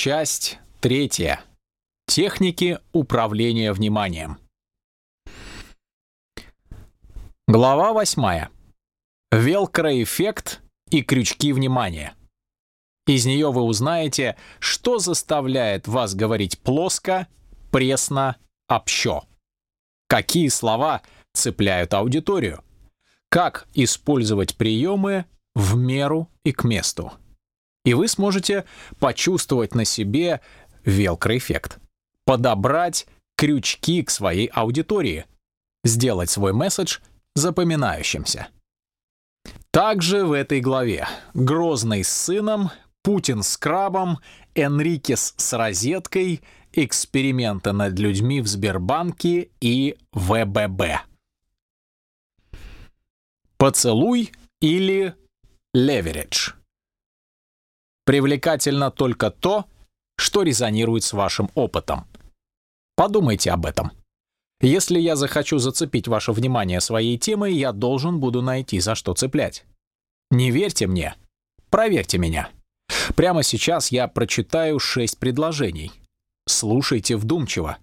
Часть третья. Техники управления вниманием. Глава восьмая. Велкроэффект и крючки внимания. Из нее вы узнаете, что заставляет вас говорить плоско, пресно, общо. Какие слова цепляют аудиторию. Как использовать приемы в меру и к месту. И вы сможете почувствовать на себе велкроэффект. Подобрать крючки к своей аудитории. Сделать свой месседж запоминающимся. Также в этой главе Грозный с сыном, Путин с крабом, Энрикес с розеткой, эксперименты над людьми в Сбербанке и ВББ. Поцелуй или леверидж. Привлекательно только то, что резонирует с вашим опытом. Подумайте об этом. Если я захочу зацепить ваше внимание своей темой, я должен буду найти, за что цеплять. Не верьте мне. Проверьте меня. Прямо сейчас я прочитаю шесть предложений. Слушайте вдумчиво.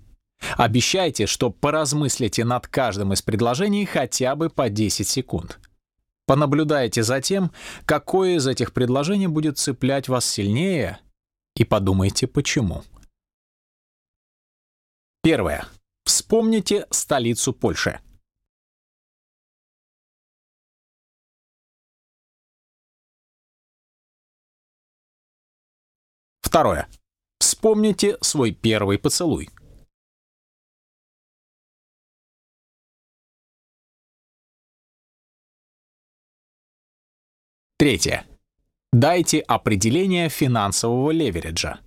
Обещайте, что поразмыслите над каждым из предложений хотя бы по 10 секунд. Понаблюдайте за тем, какое из этих предложений будет цеплять вас сильнее, и подумайте, почему. Первое. Вспомните столицу Польши. Второе. Вспомните свой первый поцелуй. Третье. Дайте определение финансового левериджа.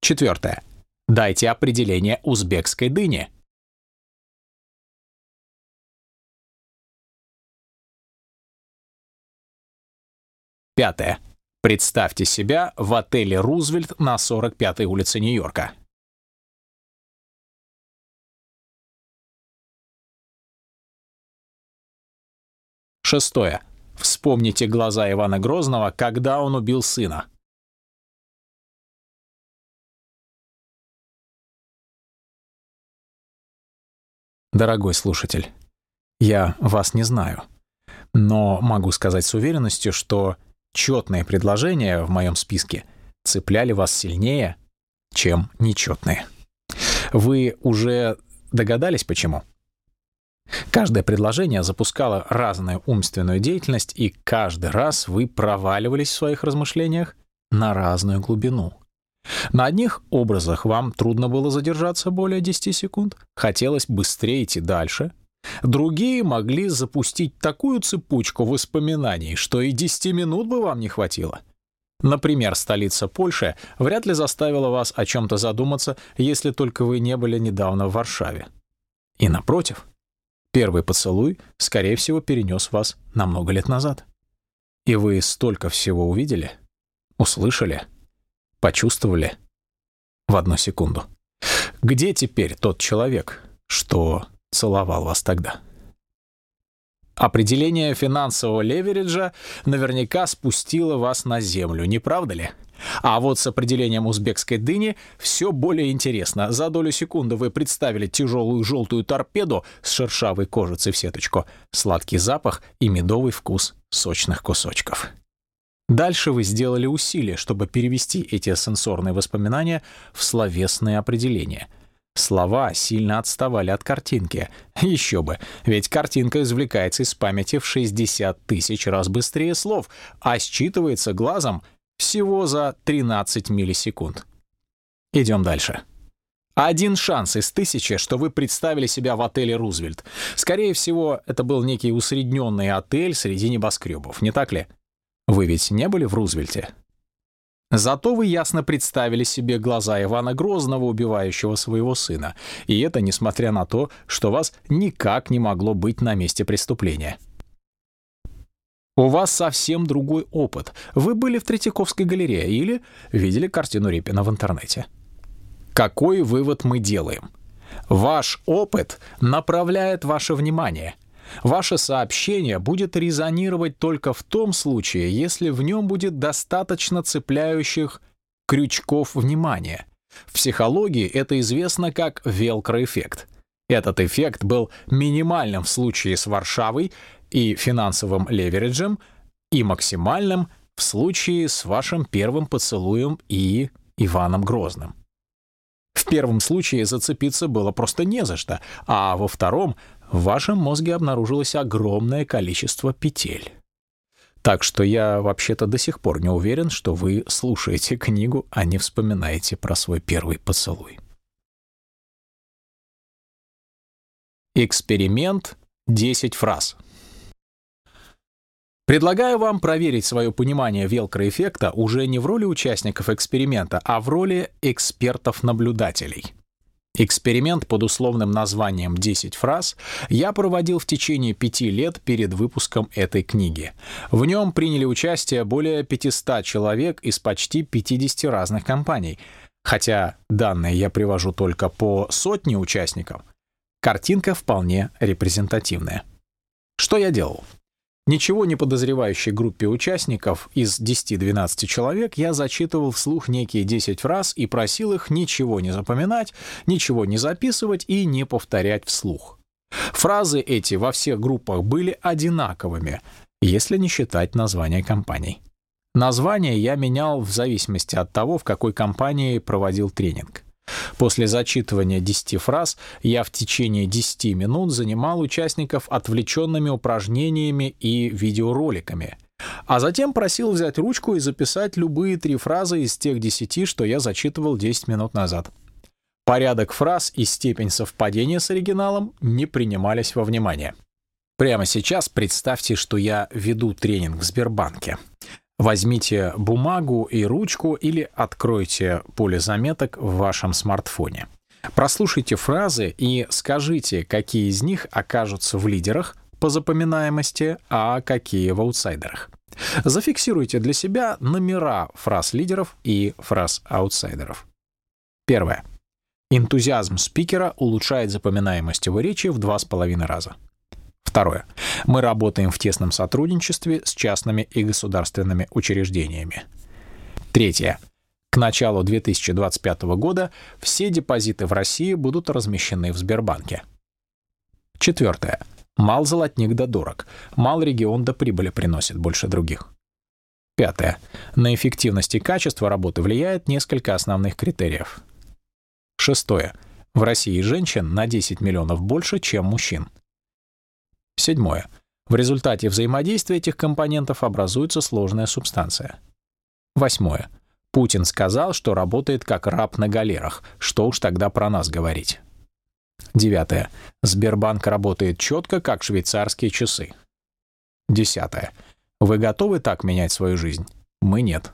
Четвертое. Дайте определение узбекской дыни. Пятое. Представьте себя в отеле «Рузвельт» на 45-й улице Нью-Йорка. Шестое. Вспомните глаза Ивана Грозного, когда он убил сына. Дорогой слушатель, я вас не знаю, но могу сказать с уверенностью, что четные предложения в моем списке цепляли вас сильнее, чем нечетные. Вы уже догадались, почему? Каждое предложение запускало разную умственную деятельность, и каждый раз вы проваливались в своих размышлениях на разную глубину. На одних образах вам трудно было задержаться более 10 секунд, хотелось быстрее идти дальше. Другие могли запустить такую цепочку воспоминаний, что и 10 минут бы вам не хватило. Например, столица Польши вряд ли заставила вас о чем-то задуматься, если только вы не были недавно в Варшаве. И напротив, Первый поцелуй, скорее всего, перенес вас на много лет назад. И вы столько всего увидели, услышали, почувствовали в одну секунду. Где теперь тот человек, что целовал вас тогда? Определение финансового левериджа наверняка спустило вас на землю, не правда ли? А вот с определением узбекской дыни все более интересно. За долю секунды вы представили тяжелую желтую торпеду с шершавой кожицей в сеточку, сладкий запах и медовый вкус сочных кусочков. Дальше вы сделали усилие, чтобы перевести эти сенсорные воспоминания в словесные определения. Слова сильно отставали от картинки. Еще бы, ведь картинка извлекается из памяти в 60 тысяч раз быстрее слов, а считывается глазом — всего за 13 миллисекунд. Идем дальше. Один шанс из тысячи, что вы представили себя в отеле «Рузвельт». Скорее всего, это был некий усредненный отель среди небоскребов, не так ли? Вы ведь не были в Рузвельте? Зато вы ясно представили себе глаза Ивана Грозного, убивающего своего сына. И это несмотря на то, что вас никак не могло быть на месте преступления. У вас совсем другой опыт. Вы были в Третьяковской галерее или видели картину Репина в интернете. Какой вывод мы делаем? Ваш опыт направляет ваше внимание. Ваше сообщение будет резонировать только в том случае, если в нем будет достаточно цепляющих крючков внимания. В психологии это известно как велкроэффект. Этот эффект был минимальным в случае с Варшавой и финансовым левериджем и максимальным в случае с вашим первым поцелуем и Иваном Грозным. В первом случае зацепиться было просто не за что, а во втором в вашем мозге обнаружилось огромное количество петель. Так что я вообще-то до сих пор не уверен, что вы слушаете книгу, а не вспоминаете про свой первый поцелуй. Эксперимент 10 фраз. Предлагаю вам проверить свое понимание велкроэффекта уже не в роли участников эксперимента, а в роли экспертов-наблюдателей. Эксперимент под условным названием «10 фраз» я проводил в течение пяти лет перед выпуском этой книги. В нем приняли участие более 500 человек из почти 50 разных компаний. Хотя данные я привожу только по сотне участников, картинка вполне репрезентативная. Что я делал? Ничего не подозревающей группе участников из 10-12 человек я зачитывал вслух некие 10 фраз и просил их ничего не запоминать, ничего не записывать и не повторять вслух. Фразы эти во всех группах были одинаковыми, если не считать названия компаний. Название я менял в зависимости от того, в какой компании проводил тренинг. После зачитывания 10 фраз я в течение 10 минут занимал участников отвлеченными упражнениями и видеороликами, а затем просил взять ручку и записать любые три фразы из тех 10, что я зачитывал 10 минут назад. Порядок фраз и степень совпадения с оригиналом не принимались во внимание. Прямо сейчас представьте, что я веду тренинг в Сбербанке. Возьмите бумагу и ручку или откройте поле заметок в вашем смартфоне. Прослушайте фразы и скажите, какие из них окажутся в лидерах по запоминаемости, а какие в аутсайдерах. Зафиксируйте для себя номера фраз лидеров и фраз аутсайдеров. Первое. Энтузиазм спикера улучшает запоминаемость его речи в два с половиной раза. Второе. Мы работаем в тесном сотрудничестве с частными и государственными учреждениями. Третье. К началу 2025 года все депозиты в России будут размещены в Сбербанке. Четвертое. Мал золотник да дорог. Мал регион до прибыли приносит больше других. Пятое. На эффективность и качество работы влияет несколько основных критериев. Шестое. В России женщин на 10 миллионов больше, чем мужчин. Седьмое. В результате взаимодействия этих компонентов образуется сложная субстанция. Восьмое. Путин сказал, что работает как раб на галерах. Что уж тогда про нас говорить. Девятое. Сбербанк работает четко, как швейцарские часы. Десятое. Вы готовы так менять свою жизнь? Мы нет.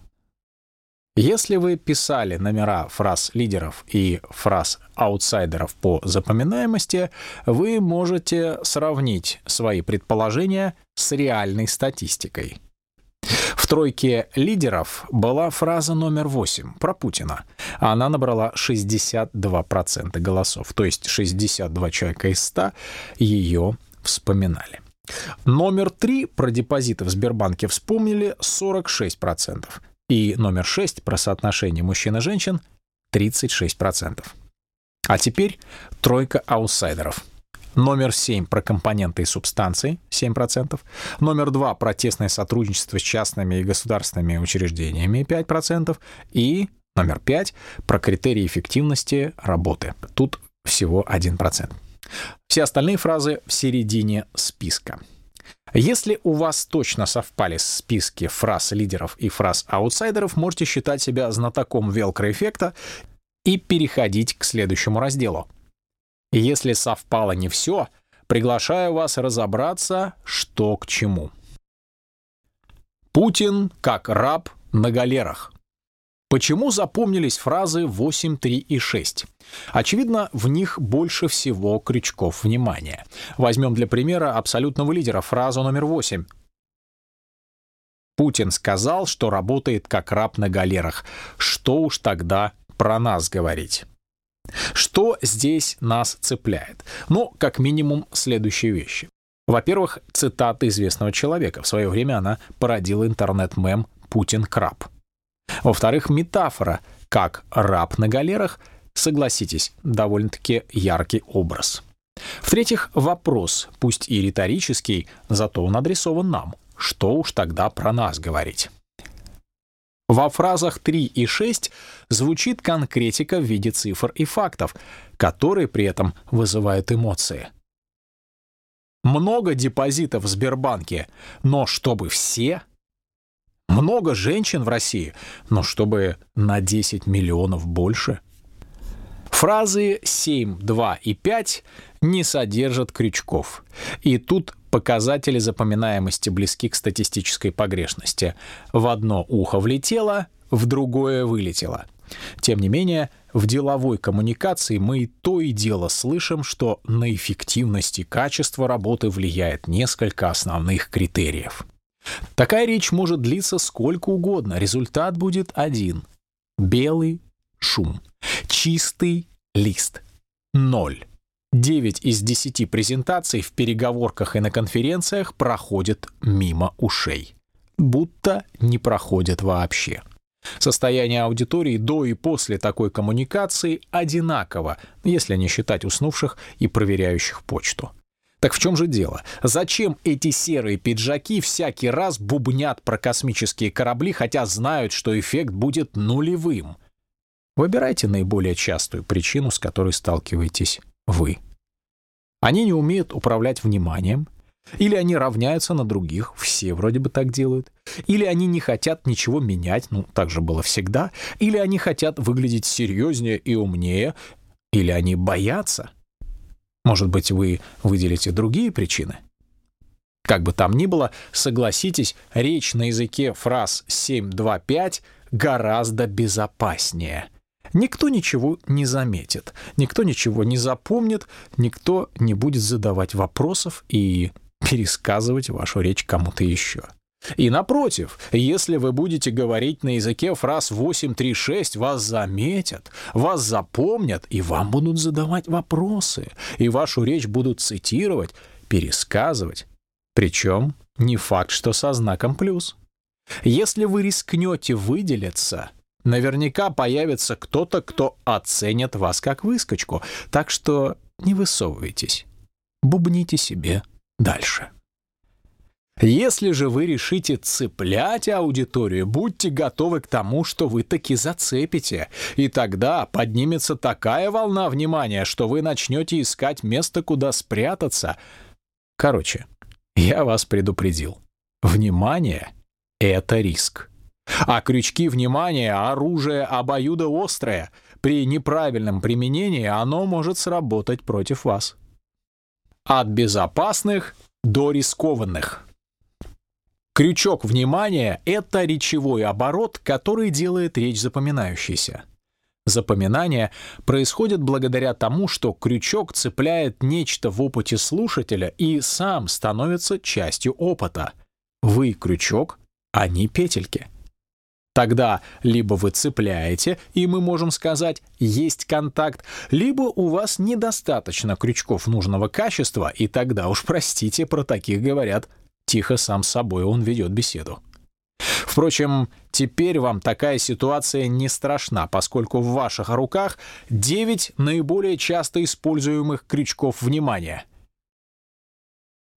Если вы писали номера фраз лидеров и фраз аутсайдеров по запоминаемости, вы можете сравнить свои предположения с реальной статистикой. В тройке лидеров была фраза номер 8 про Путина. Она набрала 62% голосов, то есть 62 человека из 100 ее вспоминали. Номер 3 про депозиты в Сбербанке вспомнили 46%. И номер 6 про соотношение мужчин и женщин 36%. А теперь тройка аутсайдеров. Номер 7 про компоненты и субстанции 7%. Номер 2 про тесное сотрудничество с частными и государственными учреждениями 5%. И номер 5 про критерии эффективности работы. Тут всего 1%. Все остальные фразы в середине списка. Если у вас точно совпали списки фраз лидеров и фраз аутсайдеров, можете считать себя знатоком велкроэффекта и переходить к следующему разделу. Если совпало не все, приглашаю вас разобраться, что к чему. Путин как раб на галерах. Почему запомнились фразы 8, 3 и 6? Очевидно, в них больше всего крючков внимания. Возьмем для примера абсолютного лидера фразу номер 8. Путин сказал, что работает как раб на галерах. Что уж тогда про нас говорить? Что здесь нас цепляет? Ну, как минимум, следующие вещи. Во-первых, цитата известного человека. В свое время она породила интернет-мем «Путин краб». Во-вторых, метафора «как раб на галерах» Согласитесь, довольно-таки яркий образ. В-третьих, вопрос, пусть и риторический, зато он адресован нам. Что уж тогда про нас говорить? Во фразах 3 и 6 звучит конкретика в виде цифр и фактов, которые при этом вызывают эмоции. Много депозитов в Сбербанке, но чтобы все? Много женщин в России, но чтобы на 10 миллионов больше – Фразы 7, 2 и 5 не содержат крючков. И тут показатели запоминаемости близки к статистической погрешности. В одно ухо влетело, в другое вылетело. Тем не менее, в деловой коммуникации мы то и дело слышим, что на эффективность и качество работы влияет несколько основных критериев. Такая речь может длиться сколько угодно, результат будет один — белый шум. Чистый лист. Ноль. 9 из 10 презентаций в переговорках и на конференциях проходят мимо ушей. Будто не проходят вообще. Состояние аудитории до и после такой коммуникации одинаково, если не считать уснувших и проверяющих почту. Так в чем же дело? Зачем эти серые пиджаки всякий раз бубнят про космические корабли, хотя знают, что эффект будет нулевым? Выбирайте наиболее частую причину, с которой сталкиваетесь вы. Они не умеют управлять вниманием, или они равняются на других, все вроде бы так делают, или они не хотят ничего менять, ну, так же было всегда, или они хотят выглядеть серьезнее и умнее, или они боятся. Может быть, вы выделите другие причины? Как бы там ни было, согласитесь, речь на языке фраз 7-2-5 гораздо безопаснее — Никто ничего не заметит, никто ничего не запомнит, никто не будет задавать вопросов и пересказывать вашу речь кому-то еще. И напротив, если вы будете говорить на языке фраз 8-3-6, вас заметят, вас запомнят, и вам будут задавать вопросы, и вашу речь будут цитировать, пересказывать. Причем не факт, что со знаком плюс. Если вы рискнете выделиться, Наверняка появится кто-то, кто оценит вас как выскочку, так что не высовывайтесь. Бубните себе дальше. Если же вы решите цеплять аудиторию, будьте готовы к тому, что вы таки зацепите, и тогда поднимется такая волна внимания, что вы начнете искать место, куда спрятаться. Короче, я вас предупредил. Внимание — это риск. А крючки внимания — оружие обоюдоострое. При неправильном применении оно может сработать против вас. От безопасных до рискованных. Крючок внимания — это речевой оборот, который делает речь запоминающейся. Запоминание происходит благодаря тому, что крючок цепляет нечто в опыте слушателя и сам становится частью опыта. Вы — крючок, а не петельки. Тогда либо вы цепляете, и мы можем сказать «есть контакт», либо у вас недостаточно крючков нужного качества, и тогда уж простите, про таких говорят «тихо сам с собой он ведет беседу». Впрочем, теперь вам такая ситуация не страшна, поскольку в ваших руках 9 наиболее часто используемых крючков внимания.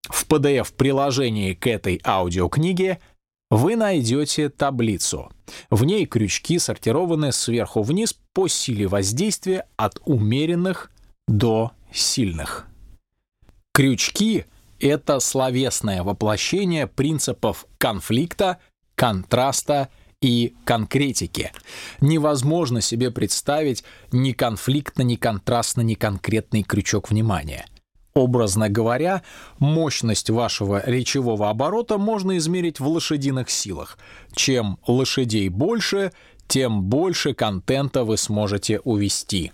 В PDF-приложении к этой аудиокниге – вы найдете таблицу. В ней крючки сортированы сверху вниз по силе воздействия от умеренных до сильных. Крючки — это словесное воплощение принципов конфликта, контраста и конкретики. Невозможно себе представить ни конфликтно, ни контрастно, ни конкретный крючок внимания — Образно говоря, мощность вашего речевого оборота можно измерить в лошадиных силах. Чем лошадей больше, тем больше контента вы сможете увести.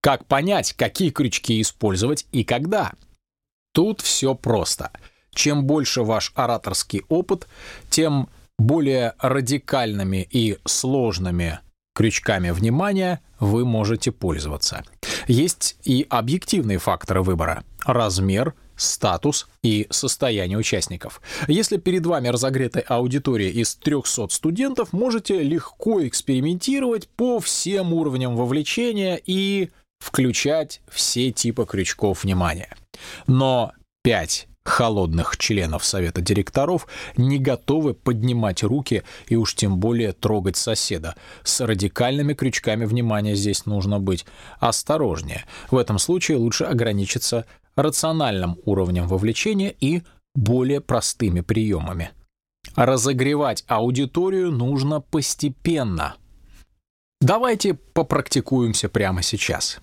Как понять, какие крючки использовать и когда? Тут все просто. Чем больше ваш ораторский опыт, тем более радикальными и сложными крючками внимания вы можете пользоваться. Есть и объективные факторы выбора. Размер, статус и состояние участников. Если перед вами разогретая аудитория из 300 студентов, можете легко экспериментировать по всем уровням вовлечения и включать все типы крючков внимания. Но 5 холодных членов совета директоров не готовы поднимать руки и уж тем более трогать соседа. С радикальными крючками внимания здесь нужно быть осторожнее. В этом случае лучше ограничиться рациональным уровнем вовлечения и более простыми приемами. Разогревать аудиторию нужно постепенно. Давайте попрактикуемся прямо сейчас.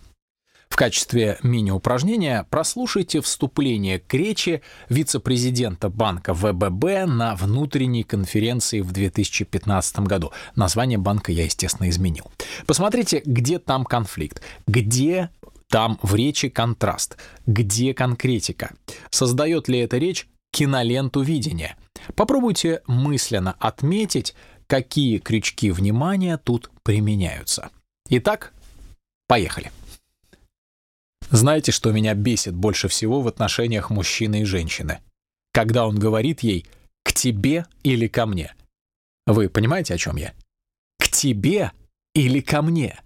В качестве мини-упражнения прослушайте вступление к речи вице-президента банка ВББ на внутренней конференции в 2015 году. Название банка я, естественно, изменил. Посмотрите, где там конфликт, где там в речи контраст, где конкретика. Создает ли эта речь киноленту видения? Попробуйте мысленно отметить, какие крючки внимания тут применяются. Итак, поехали. Знаете, что меня бесит больше всего в отношениях мужчины и женщины? Когда он говорит ей «к тебе» или «ко мне». Вы понимаете, о чем я? «К тебе» или «ко мне».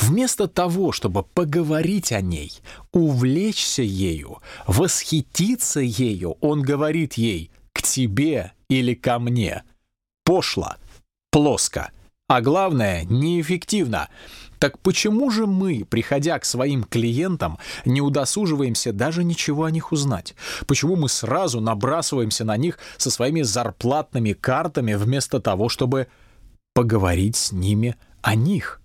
Вместо того, чтобы поговорить о ней, увлечься ею, восхититься ею, он говорит ей «к тебе» или «ко мне». Пошло, плоско, а главное, неэффективно. Так почему же мы, приходя к своим клиентам, не удосуживаемся даже ничего о них узнать? Почему мы сразу набрасываемся на них со своими зарплатными картами вместо того, чтобы поговорить с ними о них?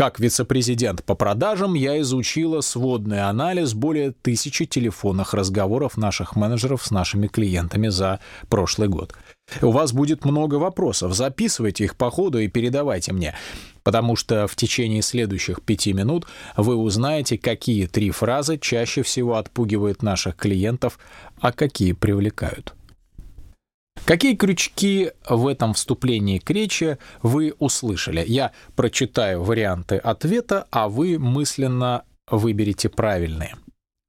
Как вице-президент по продажам я изучила сводный анализ более тысячи телефонных разговоров наших менеджеров с нашими клиентами за прошлый год. У вас будет много вопросов, записывайте их по ходу и передавайте мне, потому что в течение следующих пяти минут вы узнаете, какие три фразы чаще всего отпугивают наших клиентов, а какие привлекают. Какие крючки в этом вступлении к речи вы услышали? Я прочитаю варианты ответа, а вы мысленно выберите правильные.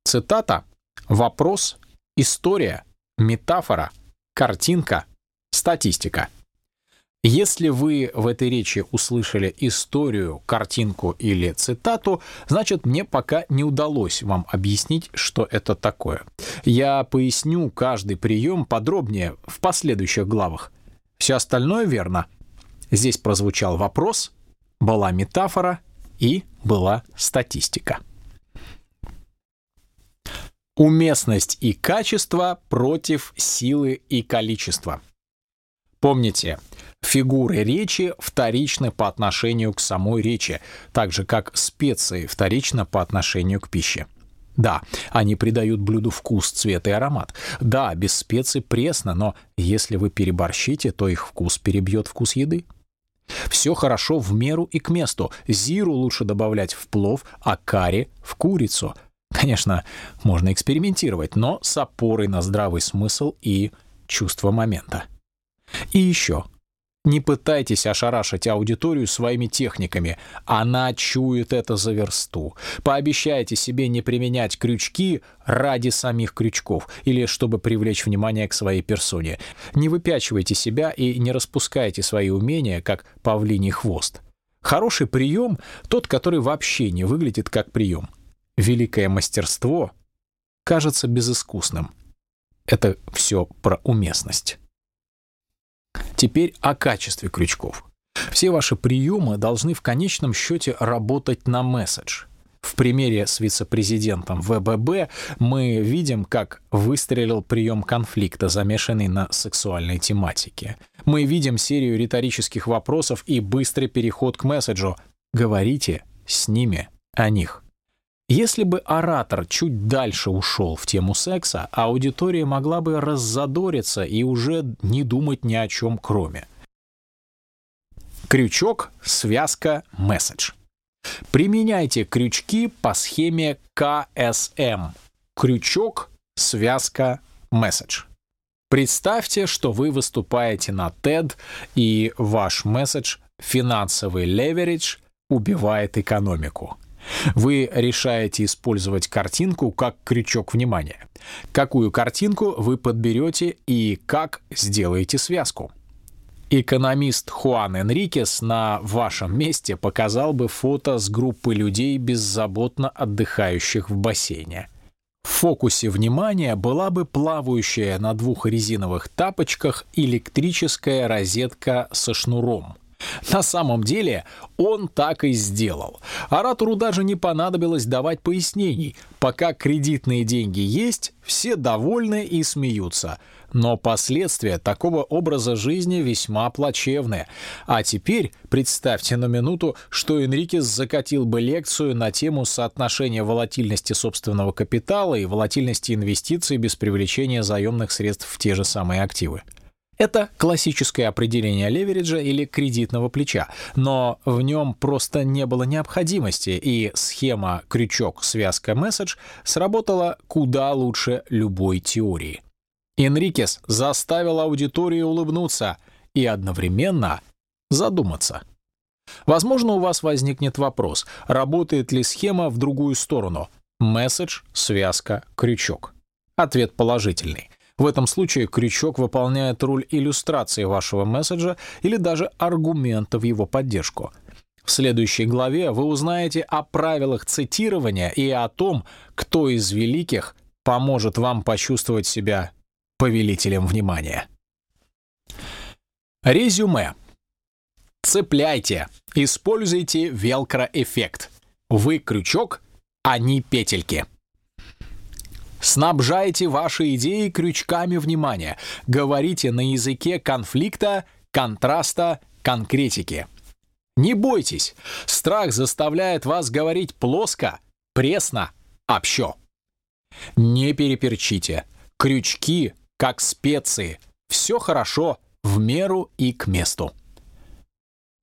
Цитата, вопрос, история, метафора, картинка, статистика — если вы в этой речи услышали историю, картинку или цитату, значит, мне пока не удалось вам объяснить, что это такое. Я поясню каждый прием подробнее в последующих главах. Все остальное верно. Здесь прозвучал вопрос, была метафора и была статистика. Уместность и качество против силы и количества. Помните, Фигуры речи вторичны по отношению к самой речи, так же как специи вторичны по отношению к пище. Да, они придают блюду вкус, цвет и аромат. Да, без специй пресно, но если вы переборщите, то их вкус перебьет вкус еды. Все хорошо в меру и к месту. Зиру лучше добавлять в плов, а карри — в курицу. Конечно, можно экспериментировать, но с опорой на здравый смысл и чувство момента. И еще, не пытайтесь ошарашить аудиторию своими техниками. Она чует это за версту. Пообещайте себе не применять крючки ради самих крючков или чтобы привлечь внимание к своей персоне. Не выпячивайте себя и не распускайте свои умения, как павлиний хвост. Хороший прием — тот, который вообще не выглядит как прием. Великое мастерство кажется безыскусным. Это все про уместность. Теперь о качестве крючков. Все ваши приемы должны в конечном счете работать на месседж. В примере с вице-президентом ВББ мы видим, как выстрелил прием конфликта, замешанный на сексуальной тематике. Мы видим серию риторических вопросов и быстрый переход к месседжу «Говорите с ними о них». Если бы оратор чуть дальше ушел в тему секса, аудитория могла бы раззадориться и уже не думать ни о чем кроме. Крючок, связка, месседж. Применяйте крючки по схеме КСМ. Крючок, связка, месседж. Представьте, что вы выступаете на TED, и ваш месседж «Финансовый леверидж убивает экономику». Вы решаете использовать картинку как крючок внимания. Какую картинку вы подберете и как сделаете связку? Экономист Хуан Энрикес на вашем месте показал бы фото с группы людей, беззаботно отдыхающих в бассейне. В фокусе внимания была бы плавающая на двух резиновых тапочках электрическая розетка со шнуром. На самом деле он так и сделал. Оратору даже не понадобилось давать пояснений. Пока кредитные деньги есть, все довольны и смеются. Но последствия такого образа жизни весьма плачевные. А теперь представьте на минуту, что Энрикес закатил бы лекцию на тему соотношения волатильности собственного капитала и волатильности инвестиций без привлечения заемных средств в те же самые активы. Это классическое определение левериджа или кредитного плеча, но в нем просто не было необходимости, и схема крючок-связка-месседж сработала куда лучше любой теории. Энрикес заставил аудиторию улыбнуться и одновременно задуматься. Возможно, у вас возникнет вопрос, работает ли схема в другую сторону – месседж, связка, крючок. Ответ положительный. В этом случае крючок выполняет роль иллюстрации вашего месседжа или даже аргумента в его поддержку. В следующей главе вы узнаете о правилах цитирования и о том, кто из великих поможет вам почувствовать себя повелителем внимания. Резюме. Цепляйте. Используйте велкро-эффект. Вы крючок, а петельки. Снабжайте ваши идеи крючками внимания. Говорите на языке конфликта, контраста, конкретики. Не бойтесь. Страх заставляет вас говорить плоско, пресно, общо. Не переперчите. Крючки, как специи. Все хорошо, в меру и к месту.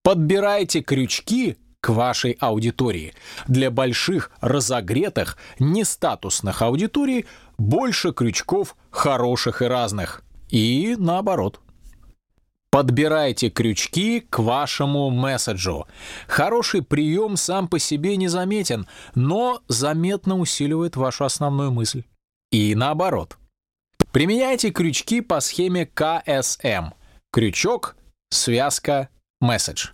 Подбирайте крючки к вашей аудитории. Для больших, разогретых, нестатусных аудиторий больше крючков хороших и разных. И наоборот. Подбирайте крючки к вашему месседжу. Хороший прием сам по себе не заметен, но заметно усиливает вашу основную мысль. И наоборот. Применяйте крючки по схеме КСМ. Крючок, связка, месседж.